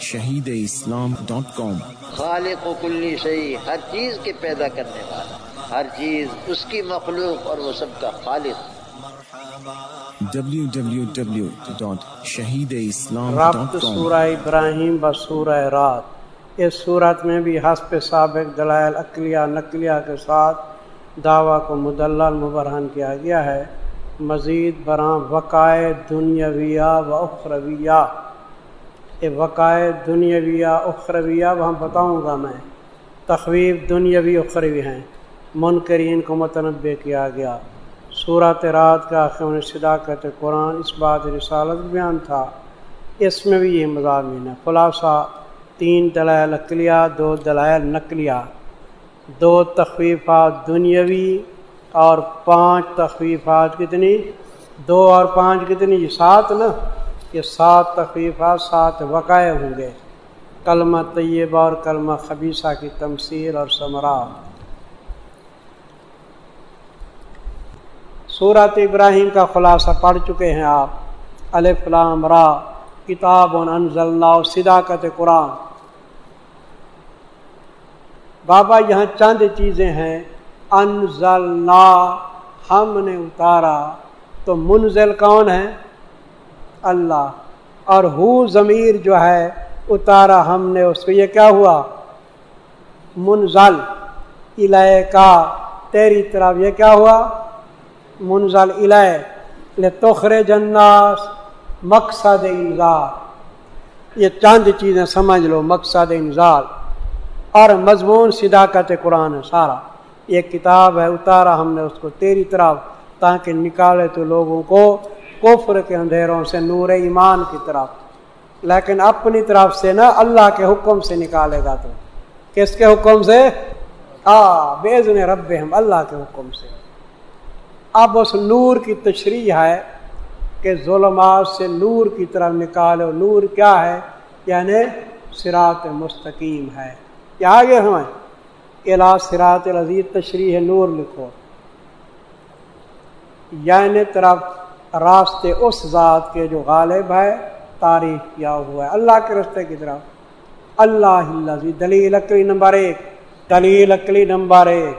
Shaheed Islam dot کام۔ خالق و کلی شہی ہر چیز کے پیدا کرنے والا ہر چیز اس کی مخلوق اور وہ سب کا خالق۔ سورہ ابراہیم و سورہ رات۔ اس صورت میں بھی حسب سابق دلائل اقلیہ نقلیہ کے ساتھ دعویٰ کو مدلل مبرہن کیا گیا ہے۔ مزید برآں وقائے دنیاویہ و اخرویہ۔ یہ وقائے دنیاویہ، اخرویہ وہاں بتاؤں گا میں۔ تخویف دنیاوی، اخروی ہیں۔ منکرین کو متنوع کیا گیا۔ صورت رات کا آخر میں صداقت قرآن اس بات رسالت بیان تھا۔ اس میں بھی یہ مضامین ہے خلاصہ، تین دلائل اقلیہ دو دلائل نقلیہ۔ دو تخفیفات دنیاوی اور پانچ تخفیفات کتنی؟ دو اور پانچ کتنی؟ یہ سات نا۔ یہ سات تخفیفات سات وقائع ہوں گے۔ کلمہ طیبہ اور کلمہ خبیصہ کی تمثیل اور ثمرات صورت ابراہیم کا خلاصہ پڑھ چکے ہیں آپ۔ الفلام را۔ کتاب انزل اللہ صداقت قرآن۔ بابا، یہاں چند چیزیں ہیں۔ انزل ہم نے اتارا۔ تو منزل کون ہے؟ اللہ اور ہو ضمیر جو ہے اتارا ہم نے اس کو۔ یہ کیا ہوا؟ منزل الہ کا۔ تیری طرف یہ کیا ہوا؟ منزل الہ تخر جناس مقصد انزال۔ یہ چاند چیزیں سمجھ لو، مقصد انزال۔ اور مضمون صداقت قرآن ہے سارا۔ یہ کتاب ہے، اتارا ہم نے اس کو تیری طرف تاکہ نکالے تو لوگوں کو۔ کفر کے اندھیروں سے نور ایمان کی طرف۔ لیکن اپنی طرف سے نا اللہ کے حکم سے نکالے گا تو۔ کس کے حکم سے؟ آ بیزن رب ہم اللہ کے حکم سے۔ اب اس نور کی تشریح ہے کہ ظلمات سے نور کی طرف نکالو۔ نور کیا ہے؟ یعنی سرات مستقیم ہے۔ کیا آگے ہمیں الا سرات العزیز تشریح نور لکھو۔ یعنی طرف راستے اس ذات کے جو غالب ہے، تعریف کیا ہوا ہے۔ اللہ کے رستے کی طرف۔ اللہ اللہ دلیل اکلی نمبر ایک۔ دلیل اکلی نمبر ایک۔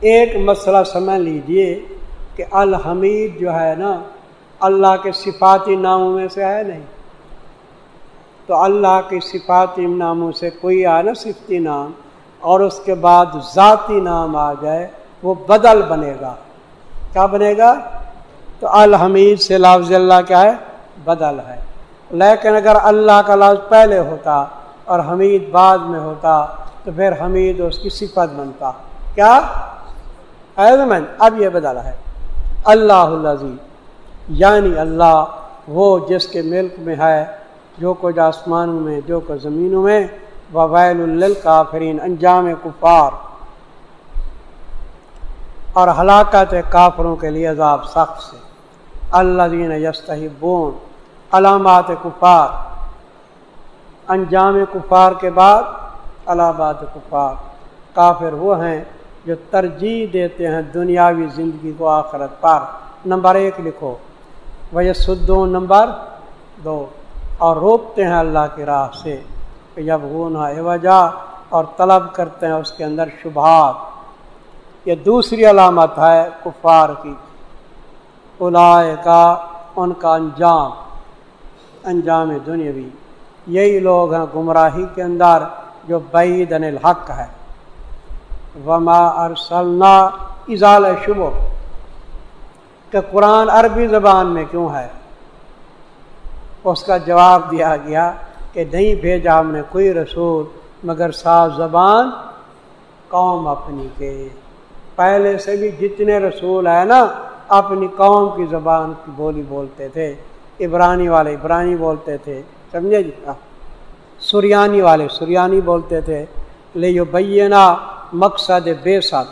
ایک مسئلہ سمجھ لیجیے کہ الحمید جو ہے نا، اللہ کے صفاتی ناموں میں سے ہے نہیں۔ تو اللہ کے صفاتی ناموں سے کوئی آئے نا صفتی نام اور اس کے بعد ذاتی نام آ جائے، وہ بدل بنے گا۔ کیا بنے گا؟ تو الحمید سے لفظ اللہ کیا ہے؟ بدل ہے۔ لیکن اگر اللہ کا لفظ پہلے ہوتا اور حمید بعد میں ہوتا، تو پھر حمید اس کی صفت بنتا۔ کیا؟ اب یہ بدلا ہے۔ اللہ یعنی اللہ، وہ جس کے ملک میں ہے، جو کچھ آسمانوں میں، جو کچھ زمینوں میں وبیل الکافرین انجام کفار۔ اور ہلاکت کافروں کے لیے عذاب سخت سے۔ اللہ دین یستحبون، علامات کفار۔ انجام کفار کے بعد علامات کفار۔ کافر وہ ہیں جو ترجیح دیتے ہیں دنیاوی زندگی کو آخرت پر۔ نمبر ایک لکھو وہ سدو نمبر دو۔ اور روکتے ہیں اللہ کی راہ سے۔ کہ جب گنہ وجہ اور طلب کرتے ہیں اس کے اندر شبہات۔ یہ دوسری علامت ہے کفار کی۔ الائے کا ان کا انجام انجام دنیاوی۔ یہی لوگ ہیں گمراہی کے اندر جو بعید الحق ہے۔ وما ارسلنا اضال شبو کہ قرآن عربی زبان میں کیوں ہے؟ اس کا جواب دیا گیا کہ نہیں بھیجا ہم نے کوئی رسول مگر صاف زبان قوم اپنی کے۔ پہلے سے بھی جتنے رسول ہیں نا، اپنی قوم کی زبان کی بولی بولتے تھے۔ عبرانی والے عبرانی بولتے تھے، سمجھے جی؟ سریانی والے سریانی بولتے تھے۔ لے جو بینا مقصد بے ساتھ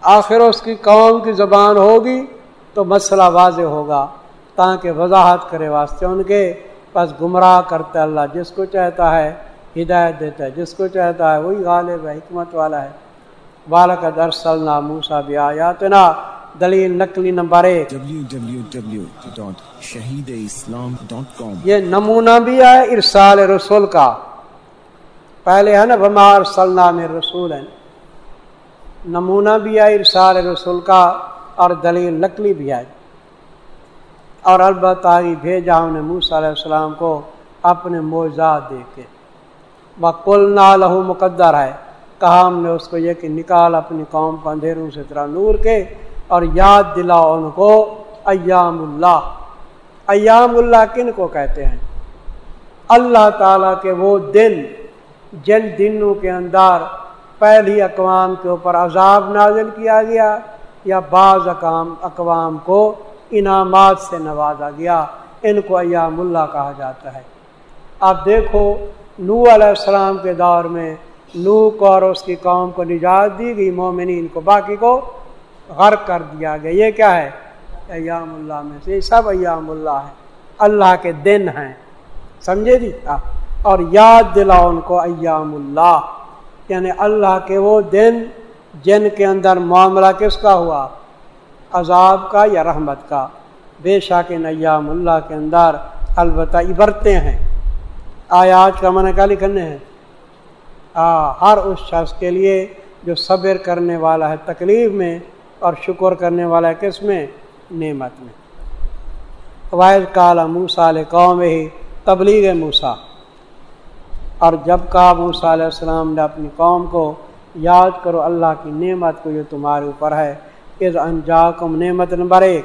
آخر اس کی قوم کی زبان ہوگی تو مسئلہ واضح ہوگا، تاکہ وضاحت کرے واسطے ان کے۔ پس گمراہ کرتا اللہ، جس کو چاہتا ہے ہدایت دیتا ہے، جس کو چاہتا ہے وہی غالب ہے، حکمت والا ہے۔ بالک درسل نا موسا بھی آیات نا دلیل نقلی نمبر ایک www.shahideislam.com یہ نمونہ بھی ہے ارسال رسول کا پہلے ہے نا بمار سلام رسول ہے نمونہ بھی ہے ارسال رسول کا اور دلیل نقلی بھی ہے اور البتہ ہی بھیجا انہیں موسیٰ علیہ السلام کو اپنے موجات دے کے بکل نہ لہو مقدر ہے کہا ہم نے اس کو یہ کہ نکال اپنی قوم کو اندھیروں سے طرح نور کے اور یاد دلاؤ ان کو ایام اللہ ایام اللہ کن کو کہتے ہیں؟ اللہ تعالیٰ کے وہ دن جن دنوں کے اندر پہلی اقوام کے اوپر عذاب نازل کیا گیا یا بعض اقام اقوام کو انعامات سے نوازا گیا، ان کو ایام اللہ کہا جاتا ہے۔ اب دیکھو نو علیہ السلام کے دور میں نو کو اور اس کی قوم کو نجات دی گئی، مومنین کو باقی کو غرق کر دیا گیا۔ یہ کیا ہے؟ ایام اللہ میں سے یہ سب ایام اللہ ہے اللہ کے دن ہیں۔ سمجھے جی؟ اور یاد دلاؤ ان کو ایام اللہ۔ یعنی اللہ کے وہ دن جن کے اندر معاملہ کس کا ہوا؟ عذاب کا یا رحمت کا؟ بے شک ان ایام اللہ کے اندر البتہ عبرتے ہیں۔ آیات کا من کا لکھنے ہیں؟ ہر اس شخص کے لیے جو صبر کرنے والا ہے تکلیف میں اور شکر کرنے والا ہے کس میں؟ نعمت میں۔ واحد کالا موسا علیہ قوم ہی تبلیغ موسا اور جب کا موسا علیہ السلام نے اپنی قوم کو، یاد کرو اللہ کی نعمت کو جو تمہارے اوپر ہے۔ از انجا کم نعمت نمبر ایک۔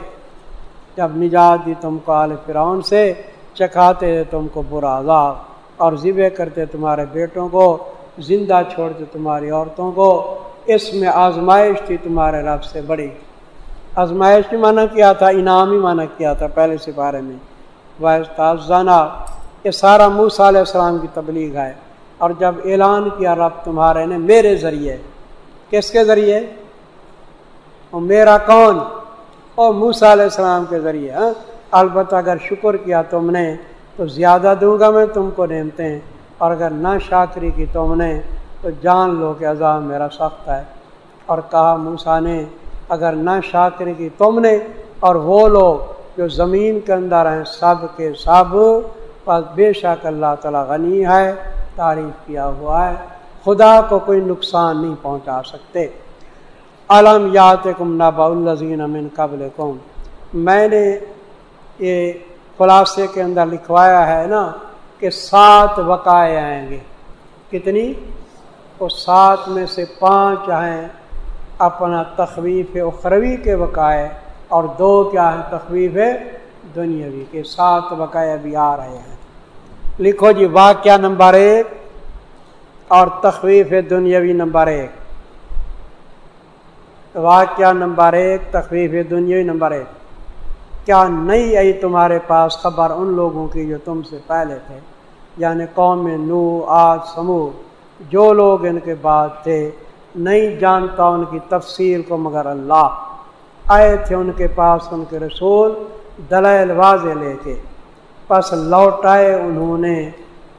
جب نجات دی تم کو عال فرعون سے، چکھاتے تم کو برا عذاب اور ذبح کرتے تمہارے بیٹوں کو۔ زندہ چھوڑتے تمہاری عورتوں کو، اس میں آزمائش تھی تمہارے رب سے بڑی۔ آزمائش بھی منع کیا تھا، انعام ہی منع کیا تھا پہلے سپارے میں۔ واحضانہ یہ سارا موسیٰ علیہ السلام کی تبلیغ ہے۔ اور جب اعلان کیا رب تمہارے نے میرے ذریعے، کس کے ذریعے؟ اور میرا کون؟ اور موسا علیہ السلام کے ذریعے ہاں؟ البتہ اگر شکر کیا تم نے، تو زیادہ دوں گا میں تم کو نعمتیں۔ اور اگر نہ شاکری کی تم نے، تو جان لو کہ عذاب میرا سخت ہے۔ اور کہا موسا نے، اگر نہ شاکری کی تم نے، اور وہ لوگ جو زمین کے اندر ہیں، سب کے سب بس بے شک اللہ تعالیٰ غنی ہے، تعریف کیا ہوا ہے۔ خدا کو کوئی نقصان نہیں پہنچا سکتے۔ علم یات کم نبا الزین امن قبل میں نے یہ خلاصے کے اندر لکھوایا ہے نا کہ سات وقائے آئیں گے۔ کتنی؟ وہ سات میں سے پانچ ہیں اپنا تخویف اخروی کے وقائے اور دو کیا ہیں تخویف دنیاوی کے سات وقائے ابھی آ رہے ہیں۔ لکھو جی واقعہ نمبر ایک اور تخویف دنیاوی نمبر ایک۔ واقعہ نمبر ایک، تخویف دنیاوی نمبر ایک۔ کیا نہیں آئی تمہارے پاس خبر ان لوگوں کی جو تم سے پہلے تھے؟ یعنی قوم نو آج سمو جو لوگ ان کے بعد تھے، نہیں جانتا ان کی تفصیل کو مگر اللہ۔ آئے تھے ان کے پاس ان کے رسول، دلائل واضح لے کے۔ پس لوٹائے انہوں نے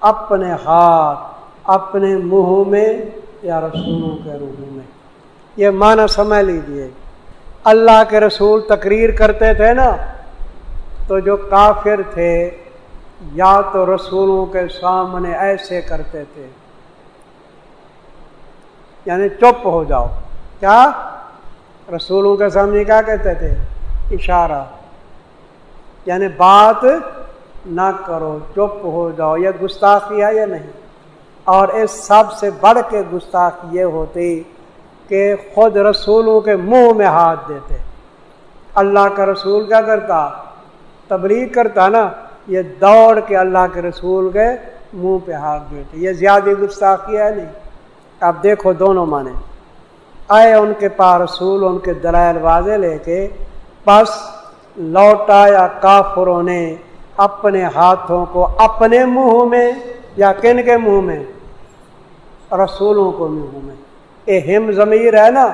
اپنے ہاتھ، اپنے منہ میں یا رسولوں کے روح میں۔ یہ معنی سمجھ لیجیے اللہ کے رسول تقریر کرتے تھے نا، تو جو کافر تھے یا تو رسولوں کے سامنے ایسے کرتے تھے۔ یعنی چپ ہو جاؤ۔ کیا؟ رسولوں کے سامنے کیا کہتے تھے؟ اشارہ۔ یعنی بات نہ کرو، چپ ہو جاؤ۔ یہ گستاخی ہے یا نہیں؟ اور اس سب سے بڑھ کے گستاخ یہ ہوتی کہ خود رسولوں کے منہ میں ہاتھ دیتے۔ اللہ کا رسول کیا کرتا؟ تبلیغ کرتا نا۔ یہ دوڑ کے اللہ کے رسول کے منہ پہ ہاتھ دیتے یہ زیادہ گستاخی ہے نہیں۔ اب دیکھو دونوں مانے آئے ان کے پاس رسول، ان کے دلائل واضح لے کے بس لوٹا یا کافروں نے اپنے ہاتھوں کو اپنے منہ میں یا کن کے منہ میں؟ رسولوں کو منہ میں۔ ہم ضمیر ہے نا۔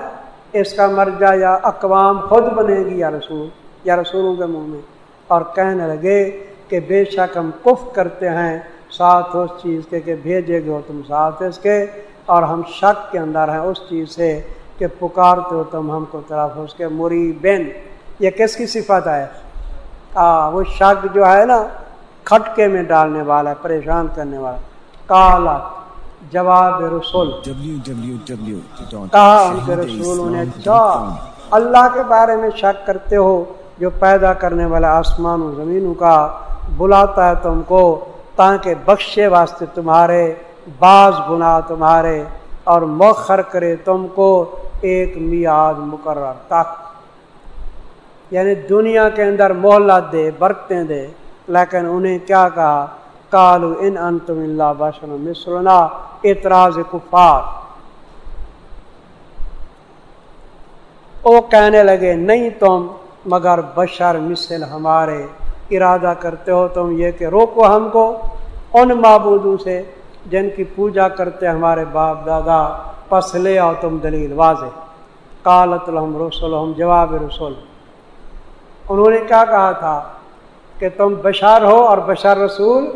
اس کا مرجع یا اقوام خود بنے گی یا رسول، یا رسولوں کے منہ میں۔ اور کہنے لگے کہ بے شک ہم کف کرتے ہیں، ساتھ اس چیز کے کہ بھیجے گے تم ساتھ اس کے، اور ہم شک کے اندر ہیں اس چیز سے کہ پکارتے ہو تم ہم کو طرف اس کے مری بین یہ کس کی صفت ہے؟ وہ شک جو ہے نا، کھٹکے میں ڈالنے والا ہے پریشان کرنے والا۔ کالا جواب رسول۔ کہا ان کے رسول نے اللہ کے بارے میں شک کرتے ہو جو پیدا کرنے والا آسمان و زمینوں کا بلاتا ہے تم کو، تاکہ بخشے واسطے تمہارے، بعض گناہ تمہارے، اور مؤخر کرے تم کو ایک میاد مقرر تک یعنی دنیا کے اندر محلت دے برتیں دے۔ لیکن انہیں کیا کہا؟ کالو ان انتم اللہ بشر مسلنا اعتراض کفار۔ وہ کہنے لگے، نہیں تم، مگر بشر مثل ہمارے۔ ارادہ کرتے ہو تم یہ کہ روکو ہم کو ان معبودوں سے جن کی پوجا کرتے ہمارے باپ دادا، پس لے آؤ تم دلیل واضح۔ کالت الحم رسول جواب رسول۔ انہوں نے کیا کہا تھا کہ تم بشار ہو اور بشار رسول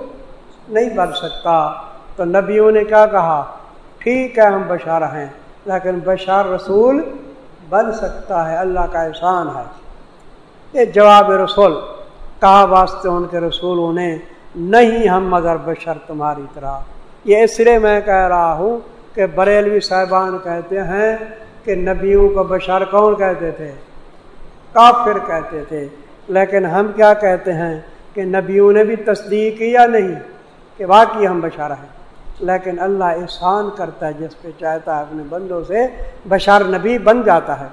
نہیں بن سکتا۔ تو نبیوں نے کیا کہا؟ ٹھیک ہے، ہم بشار ہیں، لیکن بشار رسول بن سکتا ہے، اللہ کا احسان ہے۔ یہ جواب رسول۔ کہا واسطے ان کے رسولوں نے، نہیں ہم مگر بشر تمہاری طرح۔ یہ اس لیے میں کہہ رہا ہوں کہ بریلوی صاحبان کہتے ہیں کہ نبیوں کو بشر کون کہتے تھے؟ کافر کہتے تھے۔ لیکن ہم کیا کہتے ہیں کہ نبیوں نے بھی تصدیق کیا نہیں؟ کہ واقعی ہم بشر ہیں۔ لیکن اللہ احسان کرتا ہے جس پہ چاہتا ہے اپنے بندوں سے بشر نبی بن جاتا ہے۔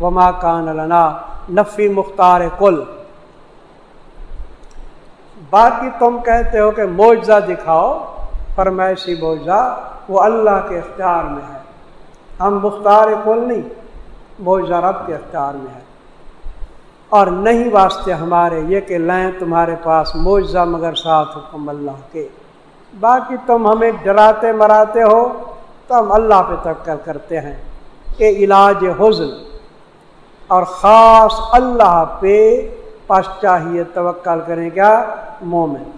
وما کان لنا نفی مختار کل باقی تم کہتے ہو کہ معجزہ دکھاؤ، فرمائشی معجزہ، وہ اللہ کے اختیار میں ہے۔ ہم مختار کل نہیں، معجزہ رب کے اختیار میں ہے۔ اور نہیں واسطے ہمارے یہ کہ لیں تمہارے پاس معجزہ مگر ساتھ حکم اللہ کے۔ باقی تم ہمیں ڈراتے مراتے ہو، تو ہم اللہ پہ توکل کرتے ہیں۔ یہ علاج حزن اور خاص اللہ پہ پاس چاہیے توکل کریں کیا؟ مومن۔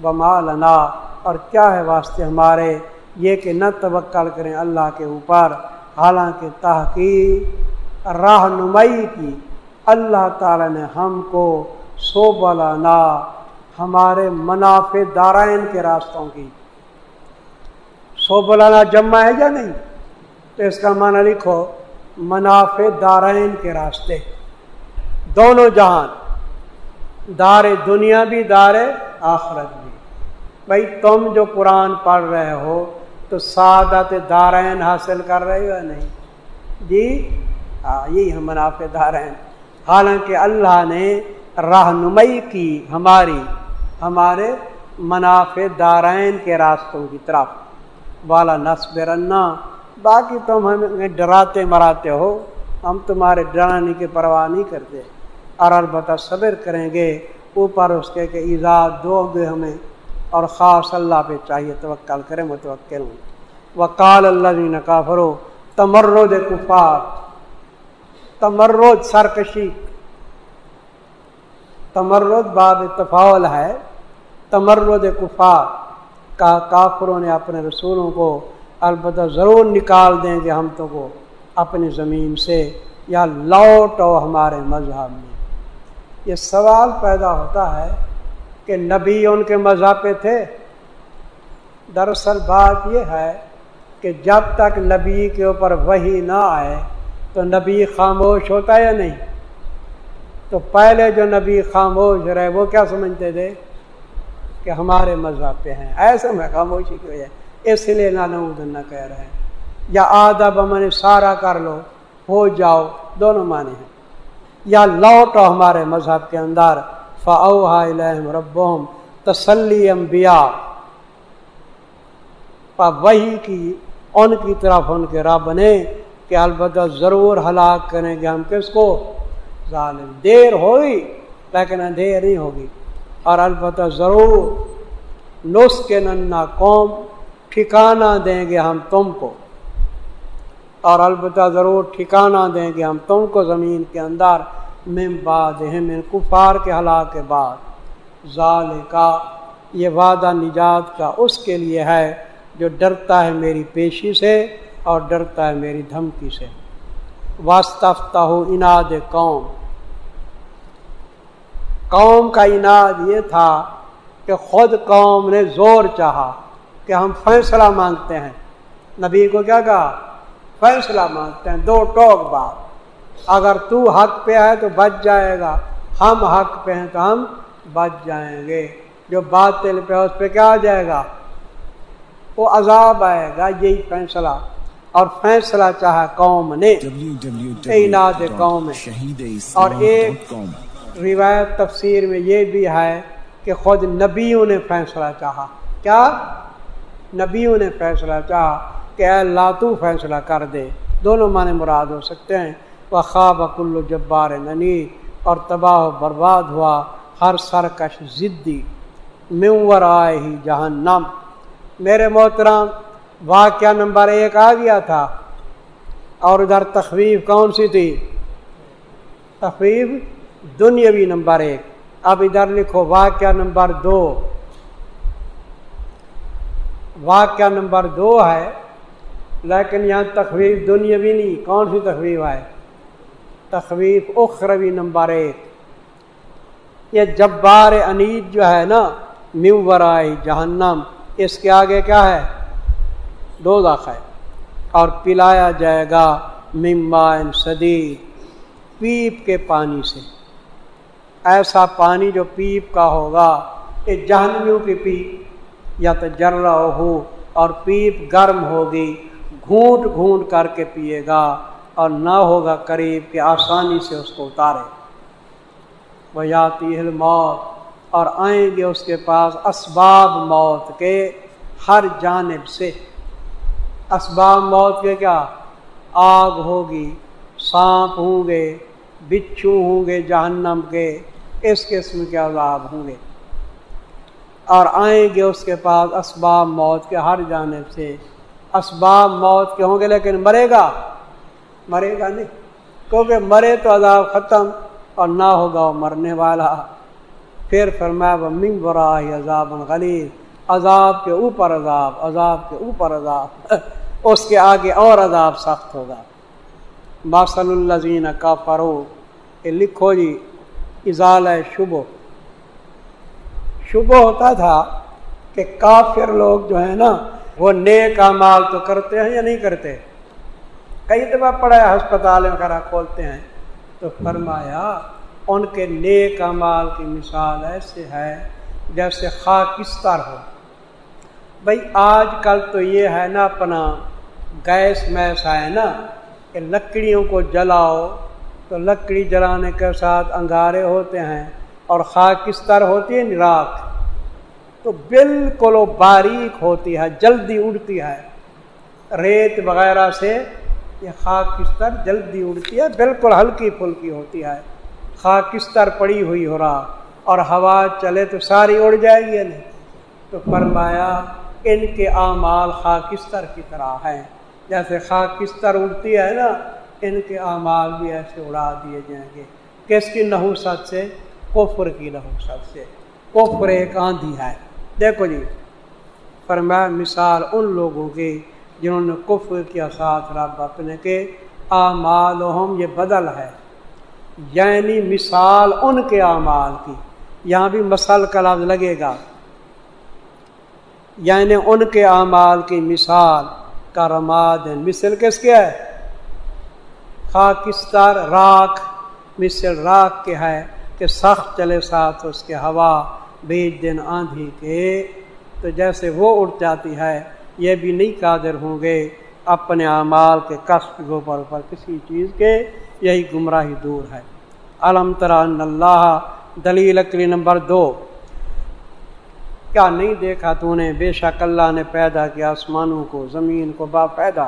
بما لنا، اور کیا ہے واسطے ہمارے؟ یہ کہ نہ توکل کریں اللہ کے اوپر۔ حالانکہ تحقیق، رہنمائی کی اللہ تعالی نے ہم کو سو بلانا ہمارے منافع دارائن کے راستوں کی۔ سو بلانا جمع ہے یا نہیں؟ تو اس کا معنی لکھو، منافع دارائن کے راستے۔ دونوں جہان۔ دار دنیا بھی، دار آخرت بھی۔ بھائی، تم جو قرآن پڑھ رہے ہو، تو سعادت دارائن حاصل کر رہے ہو یا نہیں؟ جی ہاں یہی ہم منافع دارائن حالانکہ اللہ نے رہنمائی کی ہماری، ہمارے منافع دارائن کے راستوں کی طرف۔ والا نصب رنا باقی تم ہمیں ڈراتے مراتے ہو، ہم تمہارے ڈرانے کی پرواہ نہیں کرتے۔ اور البتہ صبر کریں گے، اوپر اس کے کہ ایزاد دو گے ہمیں، اور خاص اللہ پہ چاہیے توکل کریں متوکل ہوں۔ وکال اللہ جی کافرو تمرد کفار، تمرد سرکشی۔ تمرد باب تفاول ہے، تمرد کفار۔ کا کافروں نے اپنے رسولوں کو البتہ ضرور نکال دیں گے ہم تو کو اپنی زمین سے، یا لوٹ او ہمارے مذہب میں۔ یہ سوال پیدا ہوتا ہے کہ نبی ان کے مذہب پہ تھے۔ دراصل بات یہ ہے کہ جب تک نبی کے اوپر وہی نہ آئے تو نبی خاموش ہوتا یا نہیں؟ تو پہلے جو نبی خاموش رہے وہ کیا سمجھتے تھے؟ کہ ہمارے مذہب پہ ہیں۔ ایسے میں خاموشی کی وجہ اس لیے نہ نہ کہہ رہے ہیں۔ یا آدھا بمن سارا کر لو، ہو جاؤ، دونوں معنی ہیں۔ یا لوٹو ہمارے مذہب کے اندر۔ فاؤ ربوم تسلی امبیا وہی کی، ان کی طرف ان کے رب نے کہ البتہ ضرور ہلاک کریں گے ہم کس کو؟ ظالم۔ دیر ہوئی، لیکن اندھیر نہیں ہوگی۔ اور البتہ ضرور نسخ ننا قوم ٹھکانہ دیں گے ہم تم کو۔ اور البتہ ضرور ٹھکانہ دیں گے ہم تم کو زمین کے اندر من بعد من کفار کے ہلاک کے بعد۔ ظال کا یہ وعدہ نجات کا اس کے لیے ہے جو ڈرتا ہے میری پیشی سے اور ڈرتا ہے میری دھمکی سے۔ واستفتہ اناد قوم۔ قوم کا اناد یہ تھا کہ خود قوم نے زور چاہا کہ ہم فیصلہ مانگتے ہیں۔ نبی کو کیا کہا؟ فیصلہ مانگتے ہیں دو ٹوک بات اگر تو حق پہ ہے تو بچ جائے گا۔ ہم حق پہ ہیں تو ہم بچ جائیں گے۔ جو باطل پہ اس پہ کیا آ جائے گا؟ وہ عذاب آئے گا یہی فیصلہ۔ اور فیصلہ چاہا قوم نے۔ قوم اور ایک روایت تفسیر میں یہ بھی ہے کہ خود نبیوں نے فیصلہ چاہا۔ کیا؟ نبیوں نے فیصلہ چاہا۔ کہ اے اللہ تو فیصلہ کر دے۔ دونوں معنی مراد ہو سکتے ہیں۔ وہ خواب کلو جبار ننی اور تباہ و برباد ہوا ہر سرکش ضدی میور آئے ہی جہنم میرے محترام واقعہ نمبر ایک آ گیا تھا۔ اور ادھر تخویف کون سی تھی؟ تخویف دنیاوی نمبر ایک۔ اب ادھر لکھو واقعہ نمبر دو۔ واقعہ نمبر دو ہے۔ لیکن یہاں تخویف دنیاوی نہیں، کون سی تخویف ہے تخویف اخروی نمبر ایک۔ یہ جبار انیب جو ہے نا میورائے جہنم، اس کے آگے کیا ہے؟ دو ہے۔ اور پلایا جائے گا ممبا صدی پیپ کے پانی سے۔ ایسا پانی جو پیپ کا ہوگا، یہ جہنمیوں کی پیپ یا تو جرا ہو اور پیپ گرم ہوگی۔ گھونٹ گھونٹ کر کے پیے گا اور نہ ہوگا قریب کہ آسانی سے اس کو اتارے۔ وہ یاتی موت اور آئیں گے اس کے پاس اسباب موت کے ہر جانب سے۔ اسباب موت کے کیا؟ آگ ہوگی، سانپ ہوں گے، بچھو ہوں گے جہنم کے، اس قسم کے عذاب ہوں گے۔ اور آئیں گے اس کے پاس اسباب موت کے ہر جانب سے۔ اسباب موت کے ہوں گے، لیکن مرے گا مرے گا نہیں۔ کیونکہ مرے تو عذاب ختم اور نہ ہوگا وہ مرنے والا۔ پھر فرمایا وہ منگ برا عذاب غلیظ عذاب کے اوپر عذاب عذاب کے اوپر عذاب۔ اس کے آگے اور عذاب سخت ہوگا۔ باسل الزین کا فرو کہ لکھو جی اضال شبو شبو ہوتا تھا کہ کافر لوگ جو ہے نا وہ نیک مال تو کرتے ہیں یا نہیں کرتے؟ کئی دفعہ پڑے ہسپتال وغیرہ کھولتے ہیں۔ تو فرمایا، ان کے نیک مال کی مثال ایسے ہے جیسے خاکستر ہو۔ بھائی آج کل تو یہ ہے نا اپنا، گیس میس ہے نا، کہ لکڑیوں کو جلاؤ۔ تو لکڑی جلانے کے ساتھ انگارے ہوتے ہیں اور خاکستر ہوتی ہے راکھ تو بالکل وہ باریک ہوتی ہے، جلدی اڑتی ہے۔ ریت وغیرہ سے یہ خاکستر جلدی اڑتی ہے، بالکل ہلکی پھلکی ہوتی ہے۔ خاکستر پڑی ہوئی ہو رہا، اور ہوا چلے تو ساری اڑ جائے گی نہیں؟ تو فرمایا، ان کے اعمال خاکستر کی طرح ہیں؟ جیسے خاکستر اڑتی ہے نا، ان کے اعمال بھی ایسے اڑا دیے جائیں گے۔ کس کی نحوست سے؟ کفر کی نحوست سے۔ کفر ایک آندھی ہے۔ دیکھو جی فرمایا مثال ان لوگوں کی جنہوں نے کفر کیا ساتھ رب اپنے کے اعمال یہ بدل ہے۔ یعنی مثال ان کے اعمال کی۔ یہاں بھی مسل کا لفظ لگے گا۔ یعنی ان کے اعمال کی مثال کا رماد مثل کس کے ہے؟ خاکستر راکھ، مثل راکھ کے ہے کہ سخت چلے ساتھ اس کے ہوا بیچ دن آندھی کے، تو جیسے وہ اٹھ جاتی ہے، یہ بھی نہیں قادر ہوں گے اپنے اعمال کے کشف کے اوپر اوپر کسی چیز کے، یہی گمراہی دور ہے۔ علم ترا اللہ، دلیل اکلی نمبر دو۔ کیا نہیں دیکھا تو نے؟ بے شک اللہ نے پیدا کیا آسمانوں کو، زمین کو، با پیدا۔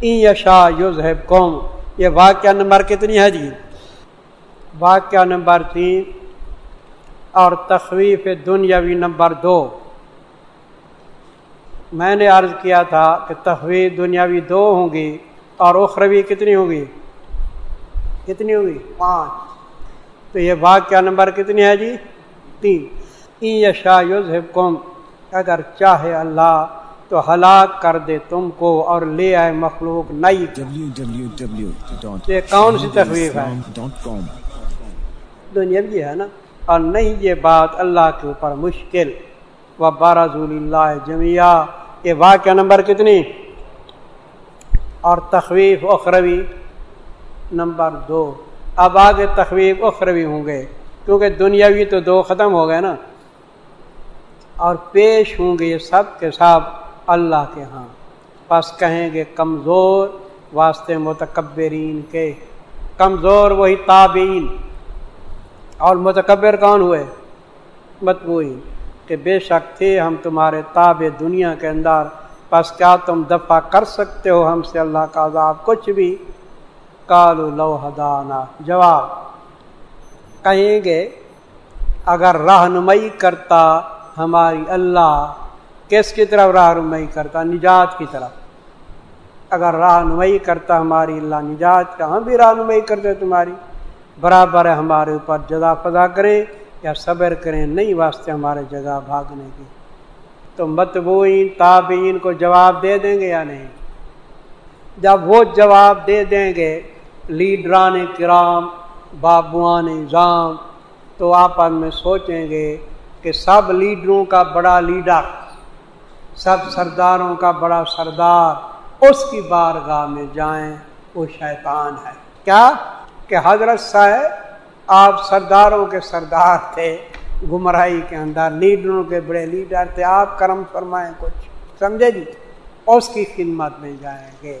این یشا یوز قوم، یہ واقعہ نمبر کتنی ہے جی؟ واقعہ نمبر تین۔ اور تخویف دنیاوی نمبر دو۔ میں نے عرض کیا تھا کہ تخویف دنیاوی دو ہوں گی اور اخروی کتنی ہوگی کتنی ہوگی پانچ۔ تو یہ واقعہ نمبر کتنی ہے جی؟ تین۔ یشا یوز قوم اگر چاہے اللہ تو ہلاک کر دے تم کو اور لے آئے مخلوق نئی۔ یہ کون سی تخویف ہے؟ دنیا بھی ہے نا؟ اور نہیں یہ بات اللہ کے اوپر مشکل۔ و بارہ اللہ جمعہ یہ واقعہ نمبر کتنی؟ اور تخویف اخروی نمبر دو۔ اب آگے تخویف اخروی ہوں گے، کیونکہ دنیاوی تو دو ختم ہو گئے نا۔ اور پیش ہوں گے یہ سب کے سب اللہ کے ہاں۔ بس کہیں گے کمزور واسطے متکبرین کے۔ کمزور وہی تابعین۔ اور متکبر کون ہوئے؟ متبوئین کہ بے شک تھے ہم تمہارے تاب دنیا کے اندر بس کیا تم دفع کر سکتے ہو ہم سے اللہ کا عذاب؟ کچھ بھی۔ کالو لو ہدانا۔ جواب کہیں گے، اگر رہنمائی کرتا ہماری اللہ، کس کی طرف رہنمائی کرتا؟ نجات کی طرف۔ اگر رہنمائی کرتا ہماری اللہ، نجات کا ہم بھی رہنمائی کرتے تمہاری۔ برابر ہے ہمارے اوپر جزا فضا کریں یا صبر کریں، نہیں واسطے ہمارے جگہ بھاگنے کی تو متبوئین تابعین کو جواب دے دیں گے یا نہیں؟ جب وہ جواب دے دیں گے، لیڈران کرام، بابوان نظام، تو آپس میں سوچیں گے کہ سب لیڈروں کا بڑا لیڈر، سب سرداروں کا بڑا سردار، اس کی بارگاہ میں جائیں، وہ شیطان ہے۔ کیا؟ کہ حضرت صاحب، آپ سرداروں کے سردار تھے، گمراہی کے اندر، لیڈروں کے بڑے لیڈر تھے، آپ کرم فرمائیں کچھ، سمجھے جی؟ اس کی خدمت میں جائیں گے۔